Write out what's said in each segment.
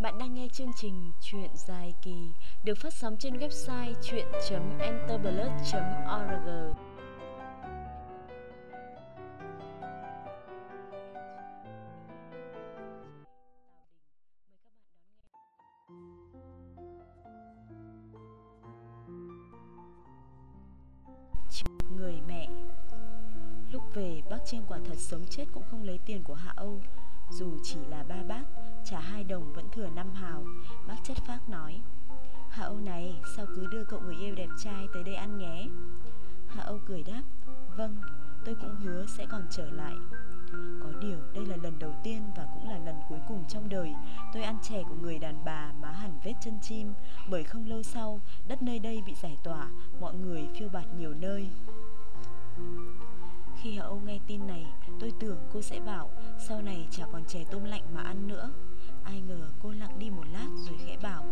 Bạn đang nghe chương trình Chuyện dài kỳ được phát sóng trên website chuyện.enterblood.org. Người mẹ Lúc về, bác Chiên quả thật sống chết cũng không lấy tiền của Hạ Âu dù chỉ là ba bát, trả hai đồng vẫn thừa năm hào. Bác chất phác nói Hạ Âu này, sao cứ đưa cậu người yêu đẹp trai tới đây ăn nhé? Hạ Âu cười đáp Vâng, tôi cũng hứa sẽ còn trở lại. Có điều đây là lần đầu tiên và cũng là lần cuối cùng trong đời Tôi ăn chè của người đàn bà má hẳn vết chân chim Bởi không lâu sau, đất nơi đây bị giải tỏa Mọi người phiêu bạt nhiều nơi khi Hạ Âu nghe tin này, tôi tưởng cô sẽ bảo sau này chả còn chè tôm lạnh mà ăn nữa. Ai ngờ cô lặng đi một lát rồi khẽ bảo,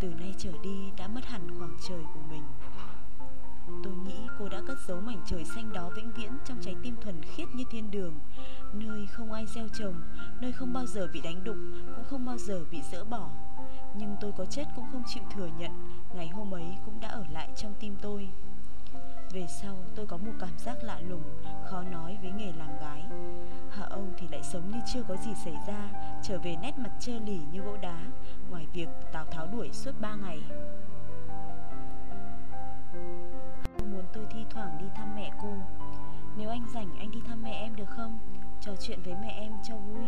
từ nay trở đi đã mất hẳn khoảng trời của mình. Tôi nghĩ cô đã cất giấu mảnh trời xanh đó vĩnh viễn trong trái tim thuần khiết như thiên đường, nơi không ai gieo trồng, nơi không bao giờ bị đánh đục, cũng không bao giờ bị dỡ bỏ. Nhưng tôi có chết cũng không chịu thừa nhận, ngày hôm ấy cũng đã ở lại trong tim tôi. Về sau tôi có một cảm giác lạ lùng, khó nói với nghề làm gái. Hạ Âu thì lại sống như chưa có gì xảy ra, trở về nét mặt trơ lì như gỗ đá, ngoài việc Tào Tháo đuổi suốt ba ngày. Muốn tôi thi thoảng đi thăm mẹ cô. Nếu anh rảnh anh đi thăm mẹ em được không? Trò chuyện với mẹ em cho vui.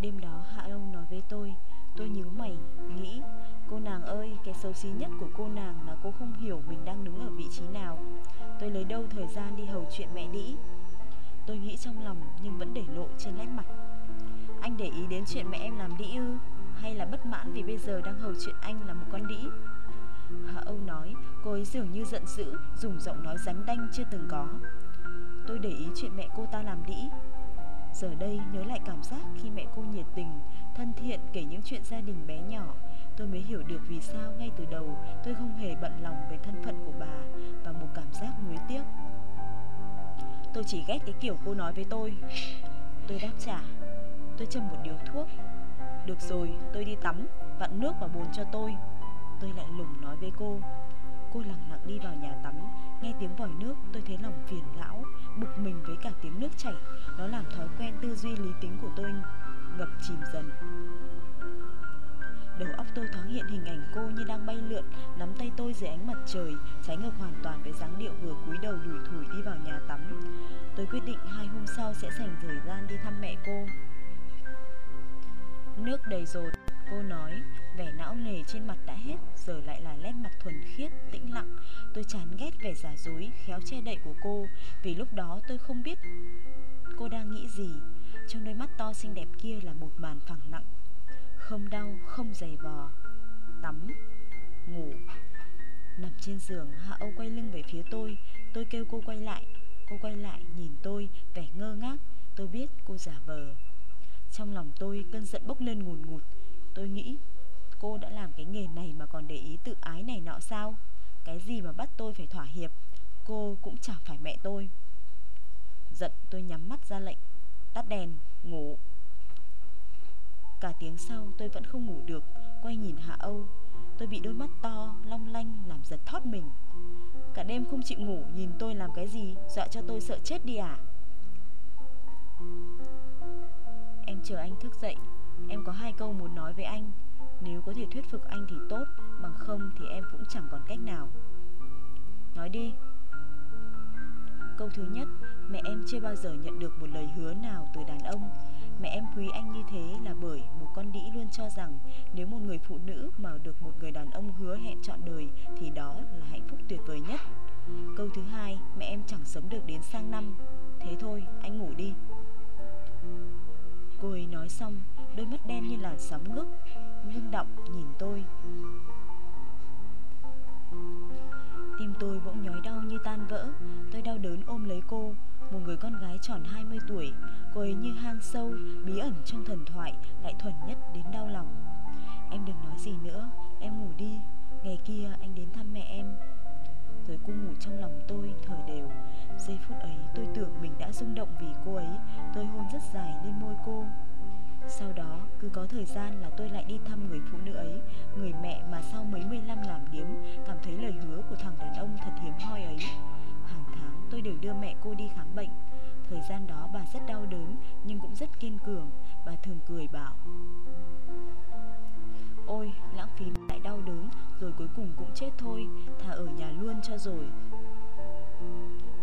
Đêm đó Hạ Âu nói với tôi, tôi nhíu mày, nghĩ Cô nàng ơi, cái xấu xí nhất của cô nàng là cô không hiểu mình đang đứng ở vị trí nào. Tôi lấy đâu thời gian đi hầu chuyện mẹ đĩ. Tôi nghĩ trong lòng nhưng vẫn để lộ trên nét mặt. Anh để ý đến chuyện mẹ em làm đĩ ư? Hay là bất mãn vì bây giờ đang hầu chuyện anh là một con đĩ? Hạ Âu nói, cô ấy dường như giận dữ, dùng giọng nói rắn đanh chưa từng có. Tôi để ý chuyện mẹ cô ta làm đĩ. Giờ đây nhớ lại cảm giác khi mẹ cô nhiệt tình, thân thiện kể những chuyện gia đình bé nhỏ tôi mới hiểu được vì sao ngay từ đầu tôi không hề bận lòng về thân phận của bà và một cảm giác nuối tiếc. Tôi chỉ ghét cái kiểu cô nói với tôi. Tôi đáp trả. Tôi châm một điếu thuốc. Được rồi, tôi đi tắm, vặn nước và bồn cho tôi. Tôi lại lùng nói với cô. Cô lặng lặng đi vào nhà tắm, nghe tiếng vòi nước tôi thấy lòng phiền lão, bực mình với cả tiếng nước chảy. Nó làm thói quen tư duy lý tính của tôi ngập chìm dần. Đầu óc tôi thoáng hiện hình ảnh cô như đang bay lượn, nắm tay tôi dưới ánh mặt trời, trái ngược hoàn toàn với dáng điệu vừa cúi đầu lủi thủi đi vào nhà tắm. Tôi quyết định hai hôm sau sẽ dành thời gian đi thăm mẹ cô. Nước đầy rồi, cô nói, vẻ não nề trên mặt đã hết, giờ lại là nét mặt thuần khiết, tĩnh lặng. Tôi chán ghét vẻ giả dối, khéo che đậy của cô, vì lúc đó tôi không biết cô đang nghĩ gì. Trong đôi mắt to xinh đẹp kia là một màn phẳng lặng không đau, không dày vò. Tắm, ngủ. Nằm trên giường, Hạ Âu quay lưng về phía tôi. Tôi kêu cô quay lại. Cô quay lại, nhìn tôi, vẻ ngơ ngác. Tôi biết cô giả vờ. Trong lòng tôi cơn giận bốc lên ngùn ngụt. Tôi nghĩ Cô đã làm cái nghề này mà còn để ý tự ái này nọ sao? Cái gì mà bắt tôi phải thỏa hiệp? Cô cũng chẳng phải mẹ tôi. Giận tôi nhắm mắt ra lệnh. Tắt đèn, ngủ. Cả tiếng sau tôi vẫn không ngủ được Quay nhìn Hạ Âu. Tôi bị đôi mắt to, long lanh làm giật thót mình. Cả đêm không chịu ngủ Nhìn tôi làm cái gì? Dọa cho tôi sợ chết đi à? Em chờ anh thức dậy. Em có hai câu muốn nói với anh. Nếu có thể thuyết phục anh thì tốt Bằng không thì em cũng chẳng còn cách nào. Nói đi. Câu thứ nhất Mẹ em chưa bao giờ nhận được một lời hứa nào từ đàn ông. Mẹ em quý anh như thế là bởi một con đĩ luôn cho rằng nếu một người phụ nữ mà được một người đàn ông hứa hẹn trọn đời thì đó là hạnh phúc tuyệt vời nhất. Câu thứ hai, mẹ em chẳng sống được đến sang năm. Thế thôi, anh ngủ đi. Cô ấy nói xong, đôi mắt đen như làn sóng ngước, ngưng động nhìn tôi. Tim tôi bỗng nhói đau như tan vỡ, tôi đau đớn ôm lấy cô, một người con gái tròn 20 tuổi, cô ấy như hang sâu, bí ẩn trong thần thoại, lại thuần nhất đến đau lòng. Em đừng nói gì nữa, em ngủ đi, ngày kia anh đến thăm mẹ em. Rồi cô ngủ trong lòng tôi, thở đều. Giây phút ấy tôi tưởng mình đã rung động vì cô ấy, tôi hôn rất dài lên môi cô. Sau đó, cứ có thời gian là tôi lại đi thăm người phụ nữ ấy, người mẹ mà sau mấy mươi năm làm điếm cảm thấy lời hứa của thằng đàn ông thật hiếm hoi ấy. Tôi đều đưa mẹ cô đi khám bệnh. Thời gian đó bà rất đau đớn nhưng cũng rất kiên cường, bà thường cười bảo Ôi, lãng phí lại đau đớn rồi cuối cùng cũng chết thôi, thà ở nhà luôn cho rồi.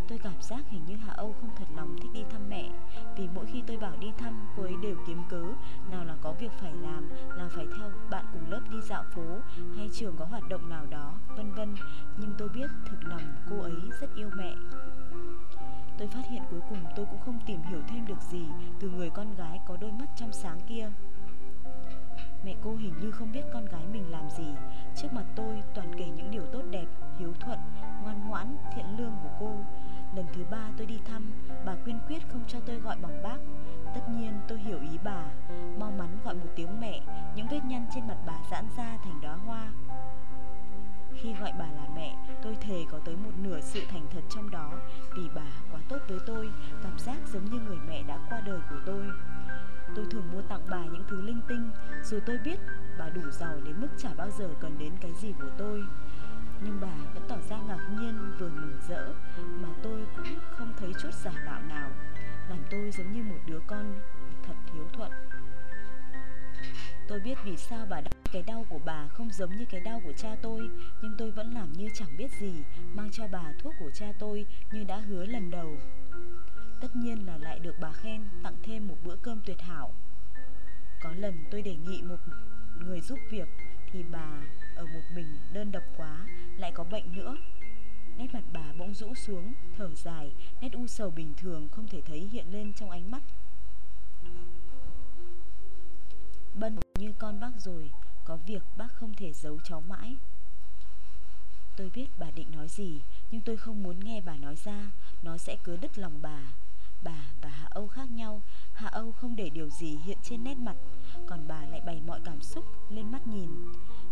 Tôi cảm giác hình như Hạ Âu không thật lòng thích đi thăm mẹ Vì mỗi khi tôi bảo đi thăm cô ấy đều kiếm cớ Nào là có việc phải làm, là phải theo bạn cùng lớp đi dạo phố Hay trường có hoạt động nào đó, vân vân Nhưng tôi biết thực lòng cô ấy rất yêu mẹ Tôi phát hiện cuối cùng tôi cũng không tìm hiểu thêm được gì Từ người con gái có đôi mắt trong sáng kia Mẹ cô hình như không biết con gái mình làm gì Trước mặt tôi toàn kể những điều tốt đẹp, hiếu thuận, ngoan ngoãn, thiện lương của cô Lần thứ ba tôi đi thăm, bà quyên quyết không cho tôi gọi bằng bác. Tất nhiên tôi hiểu ý bà, mau mắn gọi một tiếng mẹ, những vết nhăn trên mặt bà giãn ra thành đóa hoa. Khi gọi bà là mẹ, tôi thề có tới một nửa sự thành thật trong đó vì bà quá tốt với tôi, cảm giác giống như người mẹ đã qua đời của tôi. Tôi thường mua tặng bà những thứ linh tinh, dù tôi biết bà đủ giàu đến mức chả bao giờ cần đến cái gì của tôi. Nhưng bà vẫn tỏ ra ngạc nhiên vừa mừng rỡ Mà tôi cũng không thấy chút giả tạo nào Làm tôi giống như một đứa con thật hiếu thuận Tôi biết vì sao bà đã cái đau của bà không giống như cái đau của cha tôi Nhưng tôi vẫn làm như chẳng biết gì Mang cho bà thuốc của cha tôi như đã hứa lần đầu. Tất nhiên là lại được bà khen tặng thêm một bữa cơm tuyệt hảo. Có lần tôi đề nghị một người giúp việc Thì bà ở một mình đơn độc quá lại có bệnh nữa. Nét mặt bà bỗng rũ xuống, thở dài, nét u sầu bình thường không thể thấy hiện lên trong ánh mắt. Bân như con bác rồi, có việc bác không thể giấu cháu mãi. Tôi biết bà định nói gì, nhưng tôi không muốn nghe bà nói ra, nó sẽ cứ đứt lòng bà. Bà và Hạ Âu khác nhau, Hạ Âu không để điều gì hiện trên nét mặt, còn bà lại bày mọi cảm xúc lên mắt nhìn.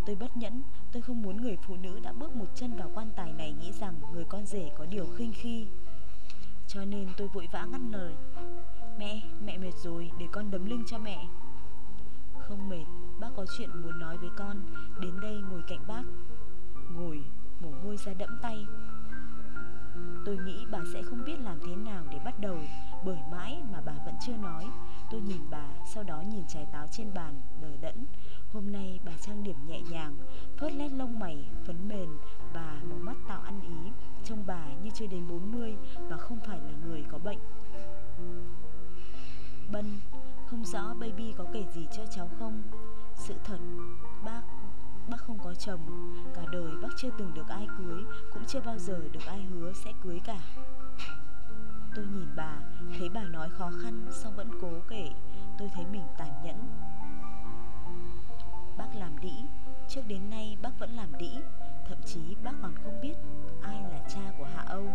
Tôi bất nhẫn, tôi không muốn người phụ nữ đã bước một chân vào quan tài này nghĩ rằng người con rể có điều khinh khi. Cho nên tôi vội vã ngắt lời. Mẹ, mẹ mệt rồi, để con đấm lưng cho mẹ. Bác có chuyện muốn nói với con, đến đây ngồi cạnh bác. Ngồi, mồ hôi ra đẫm tay. Tôi nghĩ bà sẽ không biết làm thế nào để bắt đầu, bởi mãi mà bà vẫn chưa nói. Tôi nhìn bà, sau đó nhìn trái táo trên bàn, đờ đẫn. Hôm nay bà trang điểm nhẹ nhàng, phớt lét lông mày, phấn mền và màu mắt tạo ăn ý. Trông bà như chưa đến 40 và không phải là người có bệnh. Bân, không rõ baby có kể gì cho cháu không? Sự thật, bác, bác không có chồng. Cả đời bác chưa từng được ai cưới, cũng chưa bao giờ được ai hứa sẽ cưới cả. Tôi nhìn bà, thấy bà nói khó khăn, song vẫn cố kể. Tôi thấy mình tàn nhẫn, Bác làm đĩ Trước đến nay bác vẫn làm đĩ Thậm chí bác còn không biết ai là cha của Hạ Âu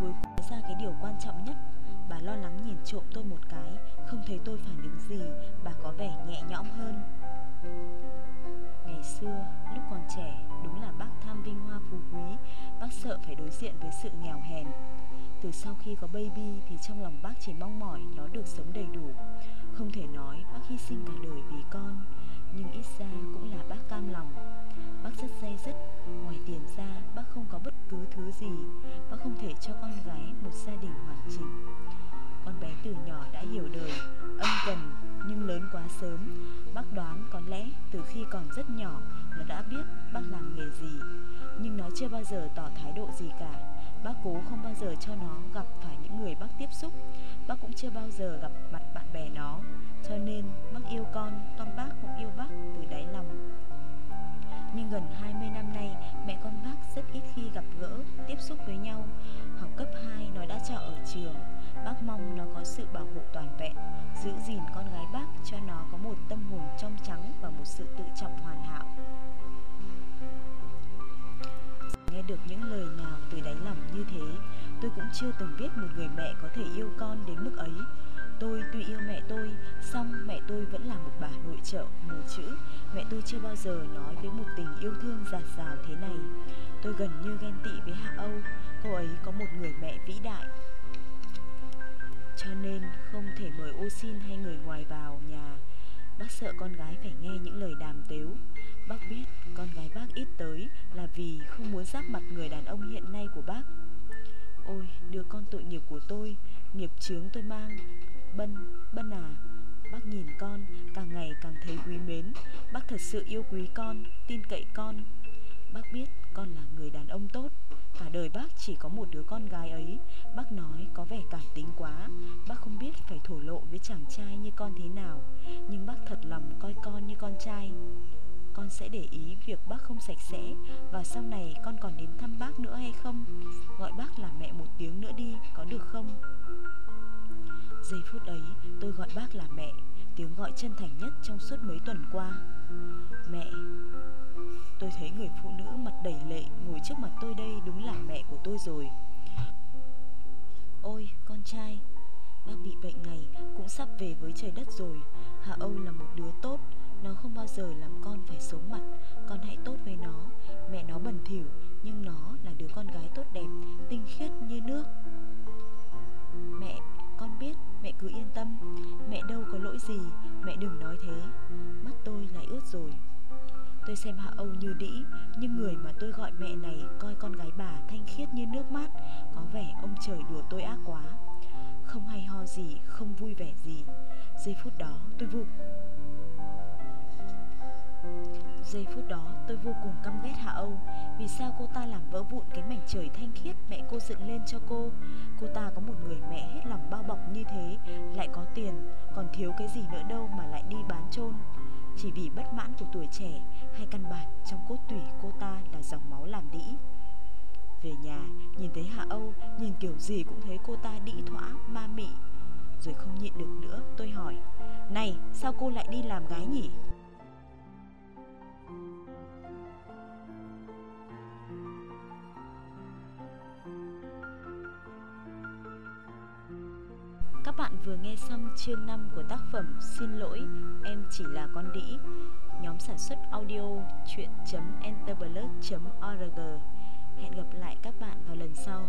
Cuối cùng ra cái điều quan trọng nhất Bà lo lắng nhìn trộm tôi một cái, Không thấy tôi phản ứng gì, Bà có vẻ nhẹ nhõm hơn. Ngày xưa, lúc còn trẻ, Đúng là bác tham vinh hoa phú quý, Bác sợ phải đối diện với sự nghèo hèn. Từ sau khi có baby Thì trong lòng bác chỉ mong mỏi Nó được sống đầy đủ. Không thể nói bác hy sinh cả đời vì con, Nhưng ít ra cũng là bác cam lòng. Bác rất dây dứt, Ngoài tiền ra bác không có bất cứ thứ gì, Bác không thể cho con gái một gia đình hoàn chỉnh. Con bé từ nhỏ đã hiểu đời Ân cần nhưng lớn quá sớm. Bác đoán có lẽ từ khi còn rất nhỏ Nó đã biết bác làm nghề gì Nhưng nó chưa bao giờ tỏ thái độ gì cả. Bác cố không bao giờ cho nó gặp phải những người bác tiếp xúc Bác cũng chưa bao giờ gặp mặt bạn bè nó Cho nên bác yêu con, con bác cũng yêu bác từ đáy lòng. Nhưng gần 20 năm nay mẹ con bác rất ít khi gặp gỡ, tiếp xúc với nhau. Học cấp 2 nó đã cho ở trường. Bác mong nó có sự bảo hộ toàn vẹn Giữ gìn con gái bác cho nó có một tâm hồn trong trắng và một sự tự trọng hoàn hảo. Nghe được những lời nào từ đáy lòng như thế Tôi cũng chưa từng biết một người mẹ có thể yêu con đến mức ấy. Tôi tuy yêu mẹ tôi, song mẹ tôi vẫn là một bà nội trợ, mù chữ. Mẹ tôi chưa bao giờ nói với một tình yêu thương giạt rào thế này. Tôi gần như ghen tị với Hạ Âu. Cô ấy có một người mẹ vĩ đại. Cho nên không thể mời ô xin hay người ngoài vào nhà. Bác sợ con gái phải nghe những lời đàm tếu Bác biết con gái bác ít tới là vì không muốn giáp mặt người đàn ông hiện nay của bác. Ôi đứa con tội nghiệp của tôi Nghiệp chướng tôi mang. Bân, Bân à Bác nhìn con càng ngày càng thấy quý mến. Bác thật sự yêu quý con Tin cậy con. Bác biết con là người đàn ông tốt. Cả đời bác chỉ có một đứa con gái ấy. Bác nói có vẻ cảm tính quá. Bác không biết phải thổ lộ với chàng trai như con thế nào. Nhưng bác thật lòng coi con như con trai. Con sẽ để ý việc bác không sạch sẽ. Và sau này con còn đến thăm bác nữa hay không? Gọi bác là mẹ một tiếng nữa đi, Có được không? Giây phút ấy, tôi gọi bác là mẹ. Tiếng gọi chân thành nhất trong suốt mấy tuần qua. Mẹ, Tôi thấy người phụ nữ mặt đầy lệ ngồi trước mặt tôi đây đúng là mẹ của tôi rồi. Ôi, con trai, Bác bị bệnh này cũng sắp về với trời đất rồi. Hạ Âu là một đứa tốt, Nó không bao giờ làm con phải xấu mặt. Con hãy tốt với nó. Mẹ nó bẩn thỉu, Nhưng nó là đứa con gái tốt đẹp, Tinh khiết như nước. Mẹ, con biết Mẹ cứ yên tâm. Mẹ đâu có lỗi gì Mẹ đừng nói thế. Mắt tôi lại ướt rồi. Tôi xem Hạ Âu như đĩ Nhưng người mà tôi gọi mẹ này Coi con gái bà thanh khiết như nước mắt, Có vẻ ông trời đùa tôi ác quá. Không hay ho gì Không vui vẻ gì. Giây phút đó tôi vô Giây phút đó, tôi vô cùng căm ghét Hạ Âu. Vì sao cô ta làm vỡ vụn cái mảnh trời thanh khiết mẹ cô dựng lên cho cô? Cô ta có một người mẹ hết lòng bao bọc như thế, Lại có tiền, Còn thiếu cái gì nữa đâu mà lại đi bán chôn. Chỉ vì bất mãn của tuổi trẻ Hay căn bản trong cốt tủy cô ta là dòng máu làm đĩ. Về nhà, nhìn thấy Hạ Âu, Nhìn kiểu gì cũng thấy cô ta đĩ thỏa, ma mị. Rồi không nhịn được nữa, tôi hỏi, Này, sao cô lại đi làm gái nhỉ? Vừa nghe xong chương 5 của tác phẩm Xin lỗi, em chỉ là con đĩ. Nhóm sản xuất audio chuyện.enterblog.org Hẹn gặp lại các bạn vào lần sau.